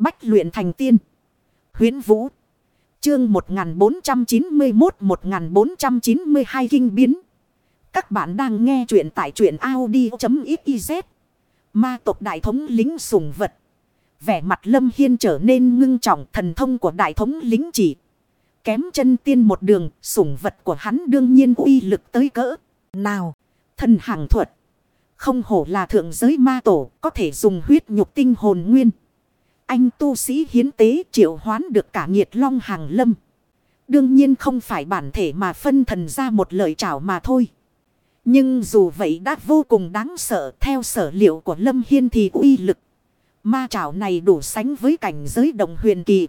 Bách luyện thành tiên. Huyến Vũ. Chương 1491-1492 kinh biến. Các bạn đang nghe truyện tại truyện Audi.xyz. Ma tộc đại thống lính sùng vật. Vẻ mặt Lâm Hiên trở nên ngưng trọng thần thông của đại thống lính chỉ. Kém chân tiên một đường, sủng vật của hắn đương nhiên uy lực tới cỡ. Nào, thần hàng thuật. Không hổ là thượng giới ma tổ, có thể dùng huyết nhục tinh hồn nguyên. Anh tu sĩ hiến tế triệu hoán được cả nghiệt long hàng lâm. Đương nhiên không phải bản thể mà phân thần ra một lời chào mà thôi. Nhưng dù vậy đã vô cùng đáng sợ theo sở liệu của Lâm Hiên thì uy lực. Ma chảo này đủ sánh với cảnh giới đồng huyền kỳ.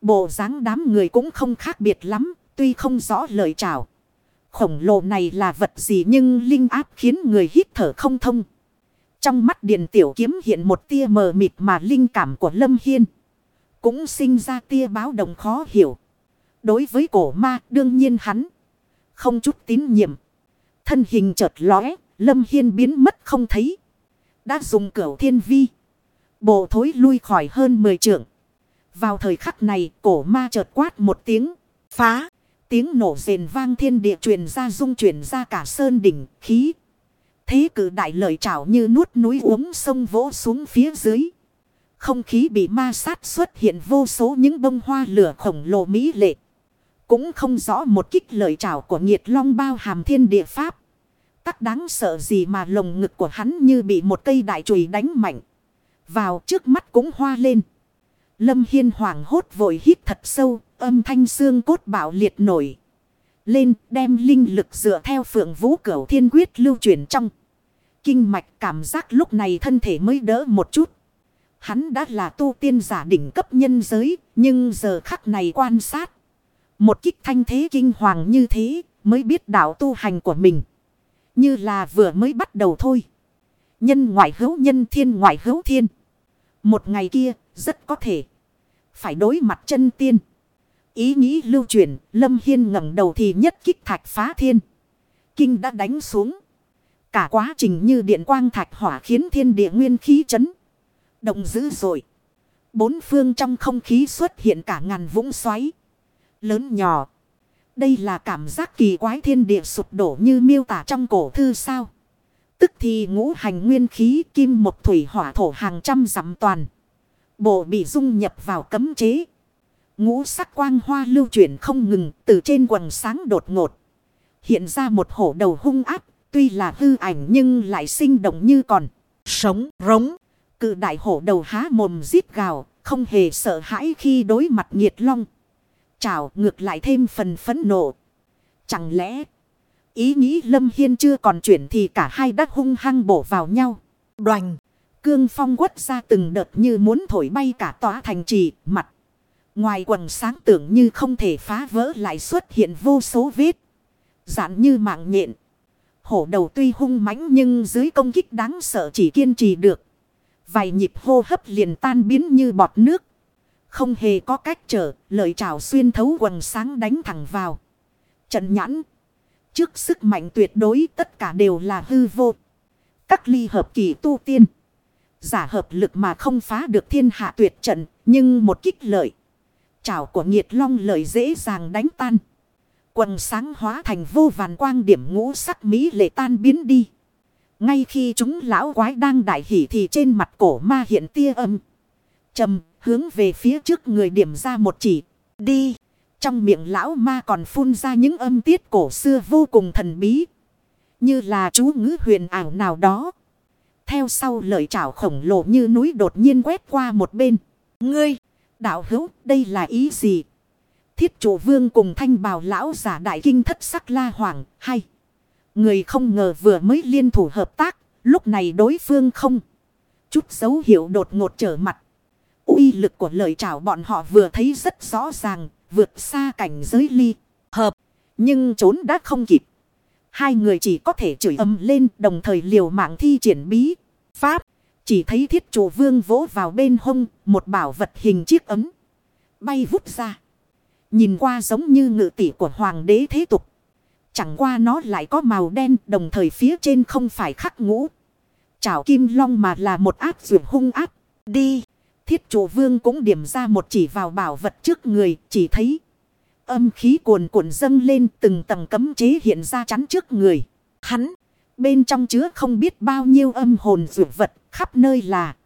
Bộ dáng đám người cũng không khác biệt lắm, tuy không rõ lời chào Khổng lồ này là vật gì nhưng linh áp khiến người hít thở không thông. Trong mắt Điền tiểu kiếm hiện một tia mờ mịt mà linh cảm của Lâm Hiên. Cũng sinh ra tia báo động khó hiểu. Đối với cổ ma, đương nhiên hắn. Không chút tín nhiệm. Thân hình chợt lóe. Lâm Hiên biến mất không thấy. Đã dùng cửu thiên vi. Bộ thối lui khỏi hơn 10 trượng. Vào thời khắc này, cổ ma chợt quát một tiếng. Phá. Tiếng nổ rền vang thiên địa truyền ra dung chuyển ra cả sơn đỉnh, khí. Thế cử đại lợi trảo như nuốt núi uống sông vỗ xuống phía dưới. Không khí bị ma sát xuất hiện vô số những bông hoa lửa khổng lồ mỹ lệ. Cũng không rõ một kích lợi trảo của nghiệt long bao hàm thiên địa pháp. Tắc đáng sợ gì mà lồng ngực của hắn như bị một cây đại chùy đánh mạnh. Vào trước mắt cũng hoa lên. Lâm Hiên hoảng hốt vội hít thật sâu, âm thanh xương cốt bạo liệt nổi. Lên đem linh lực dựa theo phượng vũ cửu thiên quyết lưu chuyển trong. Kinh mạch cảm giác lúc này thân thể mới đỡ một chút. Hắn đã là tu tiên giả đỉnh cấp nhân giới, nhưng giờ khắc này quan sát. Một kích thanh thế kinh hoàng như thế, mới biết đạo tu hành của mình. Như là vừa mới bắt đầu thôi. Nhân ngoại hữu nhân thiên ngoại hữu thiên. Một ngày kia, rất có thể. Phải đối mặt chân tiên. Ý nghĩ lưu truyền, Lâm Hiên ngẩng đầu thì nhất kích thạch phá thiên. Kinh đã đánh xuống. Cả quá trình như điện quang thạch hỏa khiến thiên địa nguyên khí chấn. Động dữ dội. Bốn phương trong không khí xuất hiện cả ngàn vũng xoáy. Lớn nhỏ. Đây là cảm giác kỳ quái thiên địa sụp đổ như miêu tả trong cổ thư sao. Tức thì ngũ hành nguyên khí kim một thủy hỏa thổ hàng trăm dặm toàn. Bộ bị dung nhập vào cấm chế. Ngũ sắc quang hoa lưu chuyển không ngừng, từ trên quần sáng đột ngột. Hiện ra một hổ đầu hung áp Tuy là hư ảnh nhưng lại sinh động như còn. Sống, rống. Cự đại hổ đầu há mồm giết gào. Không hề sợ hãi khi đối mặt nghiệt long. Chào ngược lại thêm phần phấn nộ. Chẳng lẽ. Ý nghĩ Lâm Hiên chưa còn chuyển thì cả hai đã hung hăng bổ vào nhau. Đoành. Cương phong quất ra từng đợt như muốn thổi bay cả tòa thành trì mặt. Ngoài quần sáng tưởng như không thể phá vỡ lại xuất hiện vô số vết. Giản như mạng nhện. Hổ đầu tuy hung mãnh nhưng dưới công kích đáng sợ chỉ kiên trì được. Vài nhịp hô hấp liền tan biến như bọt nước. Không hề có cách trở, lợi trảo xuyên thấu quần sáng đánh thẳng vào. Trận nhãn. Trước sức mạnh tuyệt đối tất cả đều là hư vô. Các ly hợp kỳ tu tiên. Giả hợp lực mà không phá được thiên hạ tuyệt trận, nhưng một kích lợi. Chảo của nghiệt long lợi dễ dàng đánh tan. Quần sáng hóa thành vô vàn quang điểm ngũ sắc mỹ lệ tan biến đi. Ngay khi chúng lão quái đang đại hỉ thì trên mặt cổ ma hiện tia âm. trầm hướng về phía trước người điểm ra một chỉ. Đi. Trong miệng lão ma còn phun ra những âm tiết cổ xưa vô cùng thần bí. Như là chú ngữ huyền ảo nào đó. Theo sau lời chảo khổng lồ như núi đột nhiên quét qua một bên. Ngươi, đạo hữu, đây là ý gì? Thiết chủ vương cùng thanh bào lão giả đại kinh thất sắc la hoàng, hay. Người không ngờ vừa mới liên thủ hợp tác, lúc này đối phương không. Chút dấu hiệu đột ngột trở mặt. uy lực của lời chào bọn họ vừa thấy rất rõ ràng, vượt xa cảnh giới ly, hợp. Nhưng trốn đã không kịp. Hai người chỉ có thể chửi âm lên đồng thời liều mạng thi triển bí. Pháp, chỉ thấy thiết chủ vương vỗ vào bên hông, một bảo vật hình chiếc ấm. Bay vút ra. Nhìn qua giống như ngự tỷ của hoàng đế thế tục. Chẳng qua nó lại có màu đen đồng thời phía trên không phải khắc ngũ. Chảo kim long mà là một áp dược hung áp. Đi. Thiết chủ vương cũng điểm ra một chỉ vào bảo vật trước người, chỉ thấy. Âm khí cuồn cuộn dâng lên từng tầng cấm chế hiện ra chắn trước người. Hắn, bên trong chứa không biết bao nhiêu âm hồn dược vật, khắp nơi là.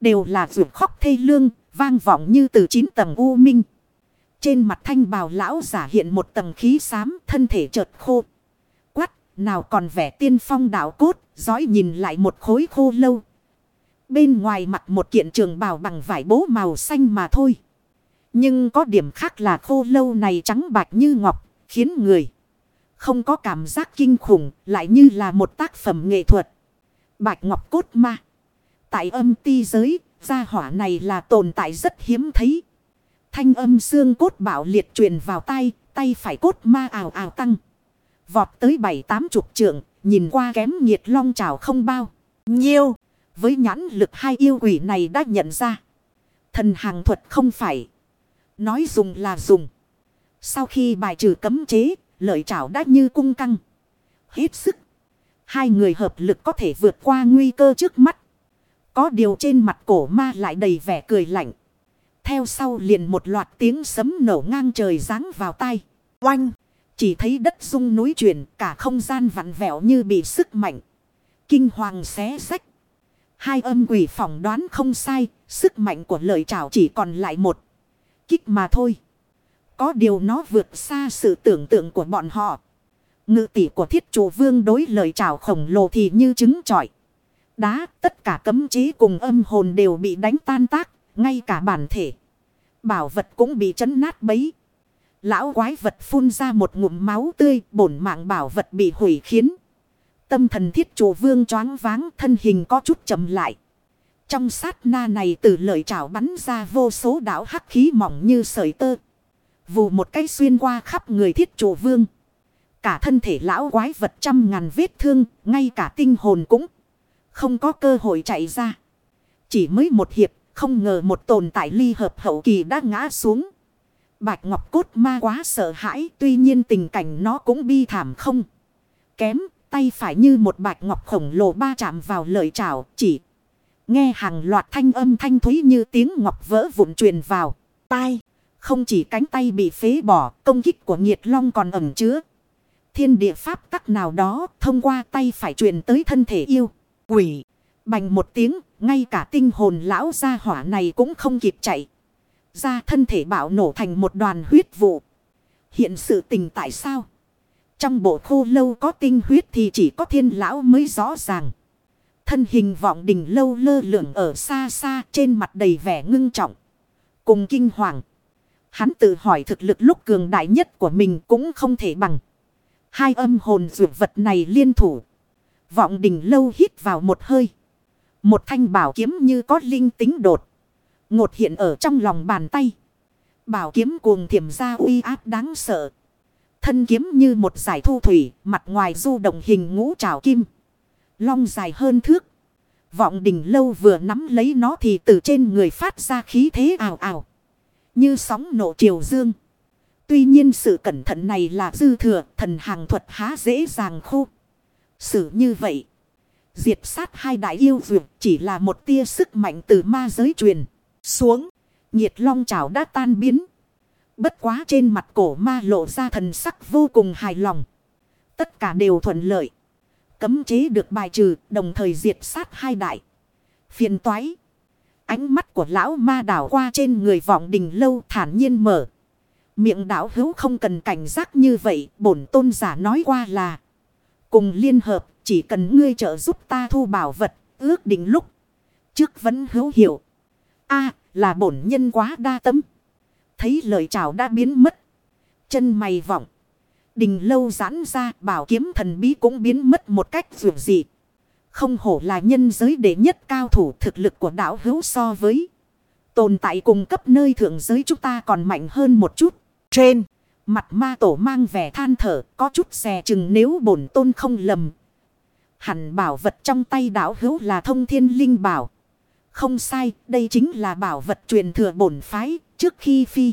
Đều là dược khóc thê lương, vang vọng như từ chín tầng u minh. Trên mặt thanh bào lão giả hiện một tầng khí xám, thân thể chợt khô. Quát, nào còn vẻ tiên phong đạo cốt, dõi nhìn lại một khối khô lâu. Bên ngoài mặt một kiện trường bào bằng vải bố màu xanh mà thôi. Nhưng có điểm khác là khô lâu này trắng bạch như ngọc, khiến người không có cảm giác kinh khủng, lại như là một tác phẩm nghệ thuật. Bạch ngọc cốt ma. Tại âm ti giới, gia hỏa này là tồn tại rất hiếm thấy. Thanh âm xương cốt bảo liệt truyền vào tay, tay phải cốt ma ảo ảo tăng. Vọt tới bảy tám chục trượng, nhìn qua kém nhiệt long trào không bao. Nhiêu, với nhãn lực hai yêu quỷ này đã nhận ra. Thần hàng thuật không phải. Nói dùng là dùng. Sau khi bài trừ cấm chế, lợi trảo đã như cung căng. Hết sức. Hai người hợp lực có thể vượt qua nguy cơ trước mắt. Có điều trên mặt cổ ma lại đầy vẻ cười lạnh. Theo sau liền một loạt tiếng sấm nổ ngang trời giáng vào tay. Oanh! Chỉ thấy đất rung núi chuyển, cả không gian vặn vẹo như bị sức mạnh. Kinh hoàng xé sách. Hai âm quỷ phỏng đoán không sai. Sức mạnh của lợi trảo chỉ còn lại một. Kích mà thôi. Có điều nó vượt xa sự tưởng tượng của bọn họ. Ngự tỷ của thiết chủ vương đối lời trảo khổng lồ thì như trứng trọi. Đá, tất cả cấm chế cùng âm hồn đều bị đánh tan tác. Ngay cả bản thể. Bảo vật cũng bị chấn nát bấy. Lão quái vật phun ra một ngụm máu tươi. Bổn mạng bảo vật bị hủy khiến. Tâm thần thiết chủ vương choáng váng thân hình có chút chậm lại. Trong sát na này từ lời trảo bắn ra vô số đảo hắc khí mỏng như sợi tơ. Vù một cái xuyên qua khắp người thiết chủ vương. Cả thân thể lão quái vật trăm ngàn vết thương, ngay cả tinh hồn cũng không có cơ hội chạy ra. Chỉ mới một hiệp, không ngờ một tồn tại ly hợp hậu kỳ đã ngã xuống. Bạch Ngọc Cốt ma quá sợ hãi, tuy nhiên tình cảnh nó cũng bi thảm không. Kém, tay phải như một bạch ngọc khổng lồ ba chạm vào lời chảo chỉ nghe hàng loạt thanh âm thanh thúy như tiếng ngọc vỡ vụn truyền vào. Tai, không chỉ cánh tay bị phế bỏ, công kích của nhiệt long còn ẩm chứa. Thiên địa pháp tắc nào đó, thông qua tay phải truyền tới thân thể yêu, quỷ. Bành một tiếng, ngay cả tinh hồn lão gia hỏa này cũng không kịp chạy. Ra thân thể bạo nổ thành một đoàn huyết vụ. Hiện sự tình tại sao? Trong bộ khô lâu có tinh huyết thì chỉ có thiên lão mới rõ ràng. Thân hình vọng đình lâu lơ lửng ở xa xa trên mặt đầy vẻ ngưng trọng. Cùng kinh hoàng. Hắn tự hỏi thực lực lúc cường đại nhất của mình cũng không thể bằng. Hai âm hồn dược vật này liên thủ. Vọng đình lâu hít vào một hơi. Một thanh bảo kiếm như có linh tính đột. Ngột hiện ở trong lòng bàn tay. Bảo kiếm cuồng thiểm ra uy áp đáng sợ. Thân kiếm như một giải thu thủy, mặt ngoài du động hình ngũ trào kim. Long dài hơn thước. Vọng đỉnh lâu vừa nắm lấy nó thì từ trên người phát ra khí thế ảo ảo. Như sóng nổ triều dương. Tuy nhiên sự cẩn thận này là dư thừa, thần hàng thuật há dễ dàng khô. Sự như vậy. Diệt sát hai đại yêu vượt, chỉ là một tia sức mạnh từ ma giới truyền. Xuống. Nhiệt long chảo đã tan biến. Bất quá trên mặt cổ ma lộ ra thần sắc vô cùng hài lòng. Tất cả đều thuận lợi. Cấm chế được bài trừ, đồng thời diệt sát hai đại. Phiền toái. Ánh mắt của lão ma đảo qua trên người vọng đình lâu thản nhiên mở. Miệng đảo hữu không cần cảnh giác như vậy. Bổn tôn giả nói qua là. Cùng liên hợp chỉ cần ngươi trợ giúp ta thu bảo vật. Ước định lúc. Trước vẫn hữu hiệu. a là bổn nhân quá đa tâm. Thấy lời chào đã biến mất. Chân mày vọng. Đình lâu giãn ra bảo kiếm thần bí cũng biến mất một cách dù gì. Không hổ là nhân giới đệ nhất cao thủ thực lực của đảo hữu so với. Tồn tại cùng cấp nơi thượng giới chúng ta còn mạnh hơn một chút. Trên, mặt ma tổ mang vẻ than thở, có chút xè chừng nếu bổn tôn không lầm. Hẳn bảo vật trong tay đảo hữu là thông thiên linh bảo. Không sai, đây chính là bảo vật truyền thừa bổn phái, trước khi phi.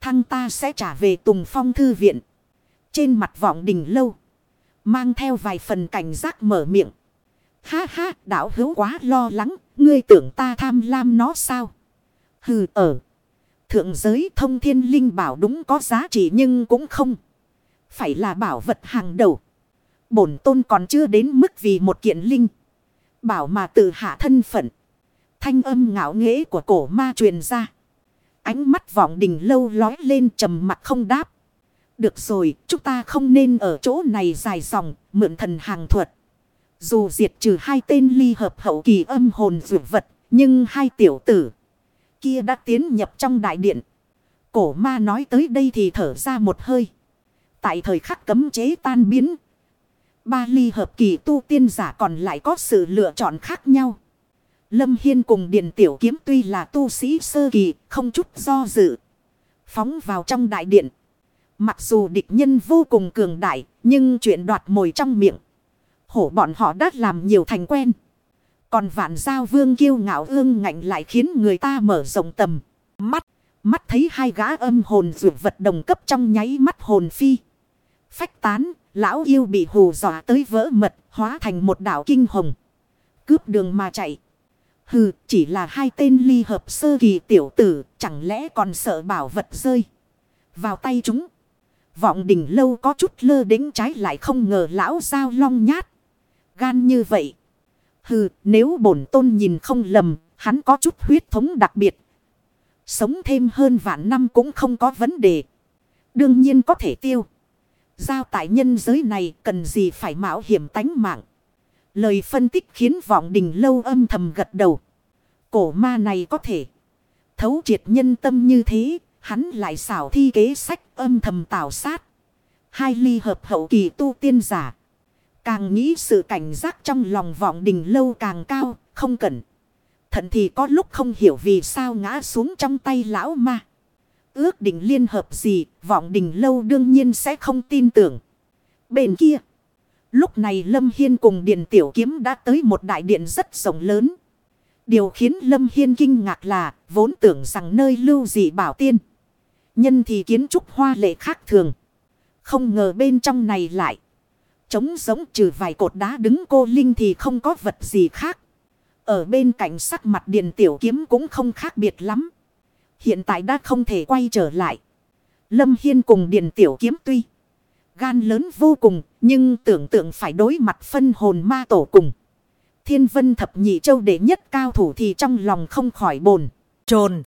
Thăng ta sẽ trả về tùng phong thư viện. Trên mặt vọng đỉnh lâu. Mang theo vài phần cảnh giác mở miệng. Ha ha, đảo hữu quá lo lắng, ngươi tưởng ta tham lam nó sao? Hừ ở. Thượng giới thông thiên linh bảo đúng có giá trị nhưng cũng không. Phải là bảo vật hàng đầu. Bổn tôn còn chưa đến mức vì một kiện linh. Bảo mà tự hạ thân phận. Thanh âm ngạo nghễ của cổ ma truyền ra. Ánh mắt vọng đình lâu lói lên trầm mặt không đáp. Được rồi, chúng ta không nên ở chỗ này dài dòng, mượn thần hàng thuật. Dù diệt trừ hai tên ly hợp hậu kỳ âm hồn dược vật, nhưng hai tiểu tử kia đã tiến nhập trong đại điện. Cổ ma nói tới đây thì thở ra một hơi. Tại thời khắc cấm chế tan biến. Ba ly hợp kỳ tu tiên giả còn lại có sự lựa chọn khác nhau. Lâm Hiên cùng Điền Tiểu Kiếm tuy là tu sĩ sơ kỳ, không chút do dự. Phóng vào trong đại điện. Mặc dù địch nhân vô cùng cường đại, nhưng chuyện đoạt mồi trong miệng. Hổ bọn họ đã làm nhiều thành quen. Còn vạn giao vương kiêu ngạo ương ngạnh lại khiến người ta mở rộng tầm. Mắt, mắt thấy hai gã âm hồn rượu vật đồng cấp trong nháy mắt hồn phi. Phách tán, lão yêu bị hù dọa tới vỡ mật, hóa thành một đảo kinh hồng. Cướp đường mà chạy. Hừ, chỉ là hai tên ly hợp sơ kỳ tiểu tử, chẳng lẽ còn sợ bảo vật rơi vào tay chúng. Vọng đỉnh lâu có chút lơ đính trái lại không ngờ lão sao long nhát. Gan như vậy. Hừ, nếu bổn tôn nhìn không lầm, hắn có chút huyết thống đặc biệt. Sống thêm hơn vạn năm cũng không có vấn đề. Đương nhiên có thể tiêu. Giao tại nhân giới này cần gì phải mạo hiểm tánh mạng. Lời phân tích khiến vọng đình lâu âm thầm gật đầu. Cổ ma này có thể thấu triệt nhân tâm như thế, hắn lại xảo thi kế sách âm thầm tạo sát. Hai ly hợp hậu kỳ tu tiên giả. Càng nghĩ sự cảnh giác trong lòng vọng đình lâu càng cao, không cần. Thận thì có lúc không hiểu vì sao ngã xuống trong tay lão ma. Ước định liên hợp gì, vọng đình lâu đương nhiên sẽ không tin tưởng. Bên kia, lúc này Lâm Hiên cùng Điện Tiểu Kiếm đã tới một đại điện rất rộng lớn. Điều khiến Lâm Hiên kinh ngạc là vốn tưởng rằng nơi lưu dị bảo tiên. Nhân thì kiến trúc hoa lệ khác thường. Không ngờ bên trong này lại. Trống giống trừ vài cột đá đứng cô Linh thì không có vật gì khác. Ở bên cạnh sắc mặt điện tiểu kiếm cũng không khác biệt lắm. Hiện tại đã không thể quay trở lại. Lâm Hiên cùng Điền tiểu kiếm tuy. Gan lớn vô cùng nhưng tưởng tượng phải đối mặt phân hồn ma tổ cùng. Thiên vân thập nhị châu đệ nhất cao thủ thì trong lòng không khỏi bồn, trồn.